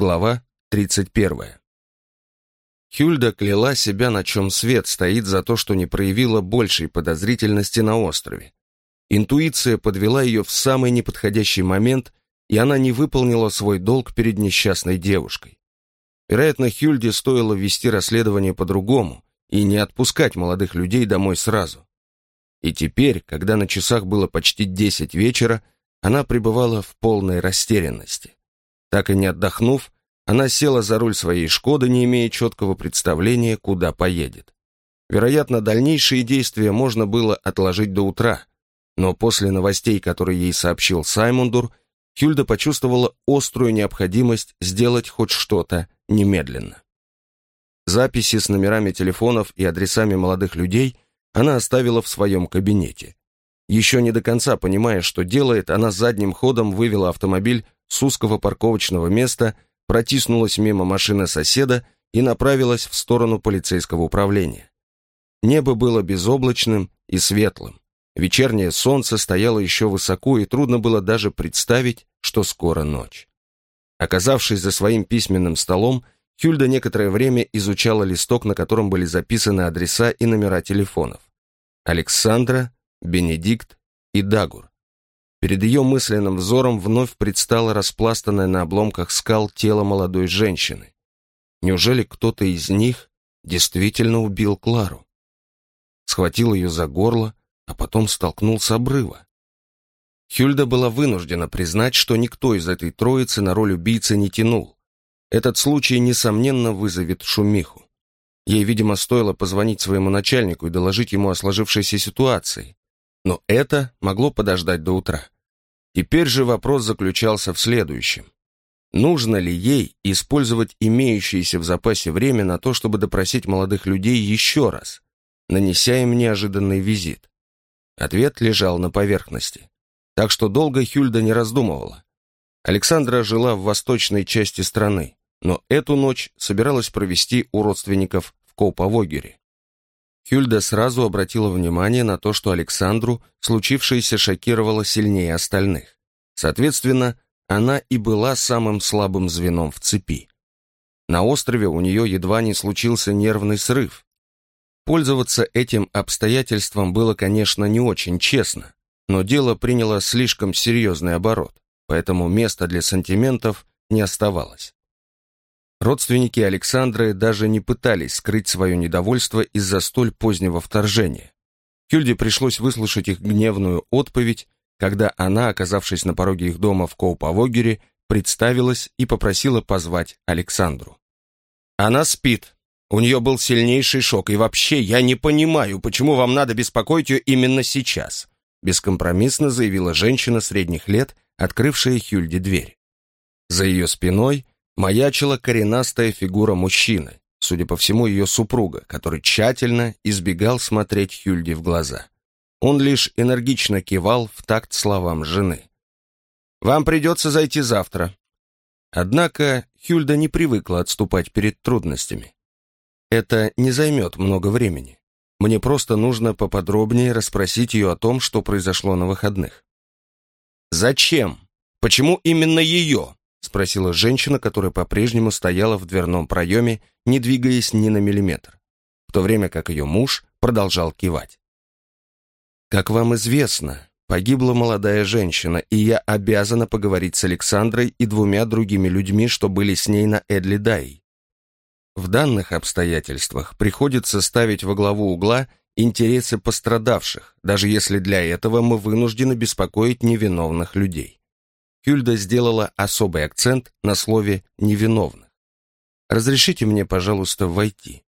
Глава 31. Хюльда кляла себя, на чем свет стоит за то, что не проявила большей подозрительности на острове. Интуиция подвела ее в самый неподходящий момент, и она не выполнила свой долг перед несчастной девушкой. Вероятно, Хюльде стоило вести расследование по-другому и не отпускать молодых людей домой сразу. И теперь, когда на часах было почти десять вечера, она пребывала в полной растерянности. Так и не отдохнув, она села за руль своей «Шкоды», не имея четкого представления, куда поедет. Вероятно, дальнейшие действия можно было отложить до утра, но после новостей, которые ей сообщил Саймундур, Хюльда почувствовала острую необходимость сделать хоть что-то немедленно. Записи с номерами телефонов и адресами молодых людей она оставила в своем кабинете. Еще не до конца понимая, что делает, она задним ходом вывела автомобиль с узкого парковочного места протиснулась мимо машины соседа и направилась в сторону полицейского управления. Небо было безоблачным и светлым. Вечернее солнце стояло еще высоко, и трудно было даже представить, что скоро ночь. Оказавшись за своим письменным столом, Хюльда некоторое время изучала листок, на котором были записаны адреса и номера телефонов. Александра, Бенедикт и Дагур. Перед ее мысленным взором вновь предстало распластанное на обломках скал тело молодой женщины. Неужели кто-то из них действительно убил Клару? Схватил ее за горло, а потом столкнул с обрыва. Хюльда была вынуждена признать, что никто из этой троицы на роль убийцы не тянул. Этот случай, несомненно, вызовет шумиху. Ей, видимо, стоило позвонить своему начальнику и доложить ему о сложившейся ситуации, но это могло подождать до утра. Теперь же вопрос заключался в следующем. Нужно ли ей использовать имеющееся в запасе время на то, чтобы допросить молодых людей еще раз, нанеся им неожиданный визит? Ответ лежал на поверхности. Так что долго Хюльда не раздумывала. Александра жила в восточной части страны, но эту ночь собиралась провести у родственников в Коуповогере. Хюльда сразу обратила внимание на то, что Александру случившееся шокировало сильнее остальных. Соответственно, она и была самым слабым звеном в цепи. На острове у нее едва не случился нервный срыв. Пользоваться этим обстоятельством было, конечно, не очень честно, но дело приняло слишком серьезный оборот, поэтому места для сантиментов не оставалось. Родственники Александры даже не пытались скрыть свое недовольство из-за столь позднего вторжения. Хюльде пришлось выслушать их гневную отповедь, когда она, оказавшись на пороге их дома в Коуповогере, представилась и попросила позвать Александру. «Она спит. У нее был сильнейший шок, и вообще я не понимаю, почему вам надо беспокоить ее именно сейчас», бескомпромиссно заявила женщина средних лет, открывшая Хюльде дверь. За ее спиной маячила коренастая фигура мужчины, судя по всему, ее супруга, который тщательно избегал смотреть Хюльде в глаза. Он лишь энергично кивал в такт словам жены. «Вам придется зайти завтра». Однако Хюльда не привыкла отступать перед трудностями. «Это не займет много времени. Мне просто нужно поподробнее расспросить ее о том, что произошло на выходных». «Зачем? Почему именно ее?» — спросила женщина, которая по-прежнему стояла в дверном проеме, не двигаясь ни на миллиметр, в то время как ее муж продолжал кивать. «Как вам известно, погибла молодая женщина, и я обязана поговорить с Александрой и двумя другими людьми, что были с ней на Эдли В данных обстоятельствах приходится ставить во главу угла интересы пострадавших, даже если для этого мы вынуждены беспокоить невиновных людей. Хюльда сделала особый акцент на слове «невиновных». «Разрешите мне, пожалуйста, войти».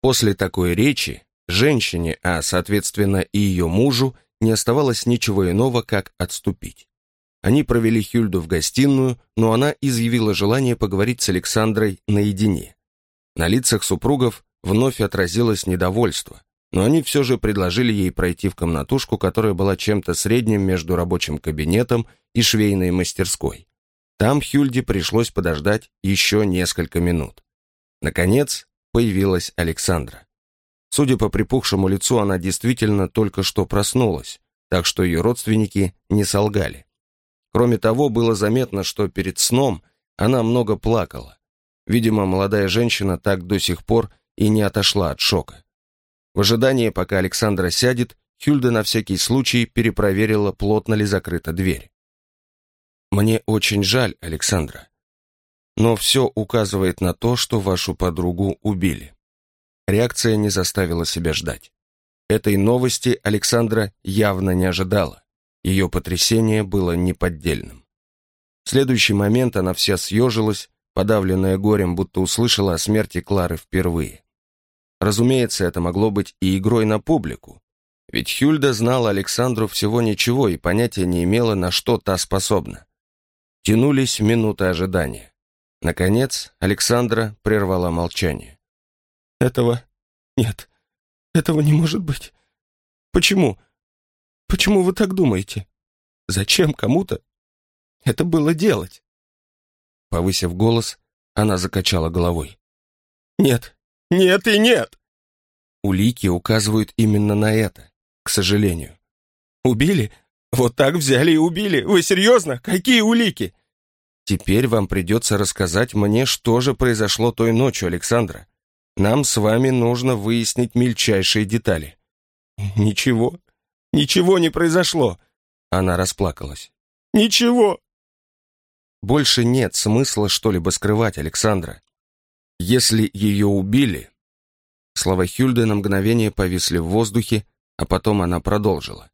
После такой речи женщине, а, соответственно, и ее мужу, не оставалось ничего иного, как отступить. Они провели Хюльду в гостиную, но она изъявила желание поговорить с Александрой наедине. На лицах супругов вновь отразилось недовольство но они все же предложили ей пройти в комнатушку, которая была чем-то средним между рабочим кабинетом и швейной мастерской. Там Хюльде пришлось подождать еще несколько минут. Наконец появилась Александра. Судя по припухшему лицу, она действительно только что проснулась, так что ее родственники не солгали. Кроме того, было заметно, что перед сном она много плакала. Видимо, молодая женщина так до сих пор и не отошла от шока. В ожидании, пока Александра сядет, Хюльда на всякий случай перепроверила, плотно ли закрыта дверь. «Мне очень жаль, Александра, но все указывает на то, что вашу подругу убили». Реакция не заставила себя ждать. Этой новости Александра явно не ожидала. Ее потрясение было неподдельным. В следующий момент она вся съежилась, подавленная горем, будто услышала о смерти Клары впервые. Разумеется, это могло быть и игрой на публику, ведь Хюльда знала Александру всего ничего и понятия не имела, на что та способна. Тянулись минуты ожидания. Наконец, Александра прервала молчание. «Этого нет, этого не может быть. Почему? Почему вы так думаете? Зачем кому-то это было делать?» Повысив голос, она закачала головой. «Нет, нет и нет!» Улики указывают именно на это, к сожалению. «Убили? Вот так взяли и убили? Вы серьезно? Какие улики?» «Теперь вам придется рассказать мне, что же произошло той ночью, Александра. Нам с вами нужно выяснить мельчайшие детали». «Ничего, ничего не произошло!» Она расплакалась. «Ничего!» Больше нет смысла что-либо скрывать, Александра. Если ее убили... Слова Хюльды на мгновение повисли в воздухе, а потом она продолжила.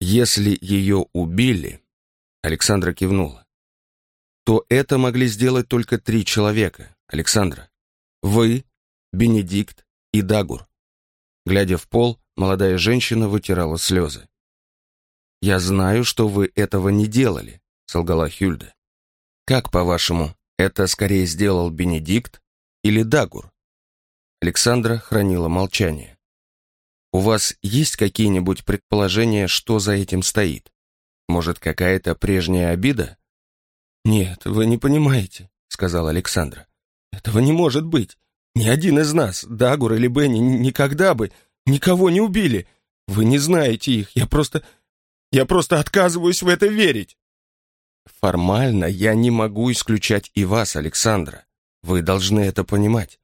Если ее убили... Александра кивнула. То это могли сделать только три человека, Александра. Вы, Бенедикт и Дагур. Глядя в пол, молодая женщина вытирала слезы. «Я знаю, что вы этого не делали», — солгала Хюльда. «Как, по-вашему, это скорее сделал Бенедикт или Дагур?» Александра хранила молчание. «У вас есть какие-нибудь предположения, что за этим стоит? Может, какая-то прежняя обида?» «Нет, вы не понимаете», — сказала Александра. «Этого не может быть. Ни один из нас, Дагур или Бенни, никогда бы никого не убили. Вы не знаете их. Я просто... Я просто отказываюсь в это верить». Формально я не могу исключать и вас, Александра. Вы должны это понимать.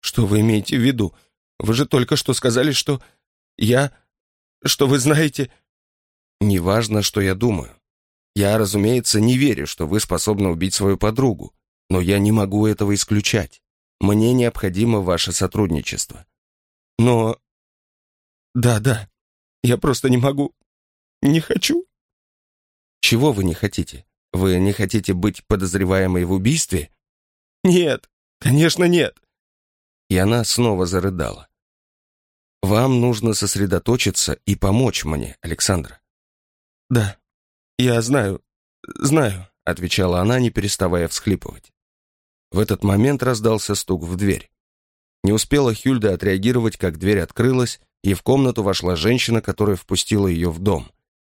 Что вы имеете в виду? Вы же только что сказали, что я... что вы знаете... Неважно, что я думаю. Я, разумеется, не верю, что вы способны убить свою подругу, но я не могу этого исключать. Мне необходимо ваше сотрудничество. Но... Да, да, я просто не могу... не хочу. Чего вы не хотите? Вы не хотите быть подозреваемой в убийстве? Нет, конечно нет. И она снова зарыдала. Вам нужно сосредоточиться и помочь мне, Александра. Да, я знаю, знаю, отвечала она, не переставая всхлипывать. В этот момент раздался стук в дверь. Не успела Хюльда отреагировать, как дверь открылась, и в комнату вошла женщина, которая впустила ее в дом.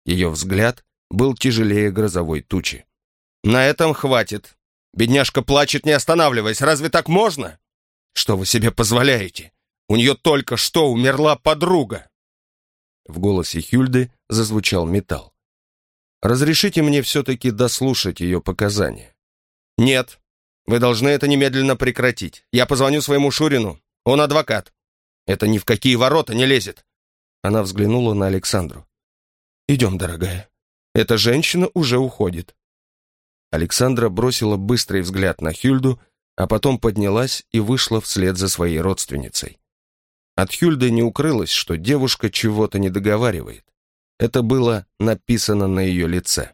Ее взгляд был тяжелее грозовой тучи. «На этом хватит. Бедняжка плачет, не останавливаясь. Разве так можно? Что вы себе позволяете? У нее только что умерла подруга!» В голосе Хюльды зазвучал металл. «Разрешите мне все-таки дослушать ее показания?» «Нет. Вы должны это немедленно прекратить. Я позвоню своему Шурину. Он адвокат. Это ни в какие ворота не лезет». Она взглянула на Александру. «Идем, дорогая. Эта женщина уже уходит». Александра бросила быстрый взгляд на Хюльду, а потом поднялась и вышла вслед за своей родственницей. От Хюльды не укрылось, что девушка чего-то не договаривает. Это было написано на ее лице.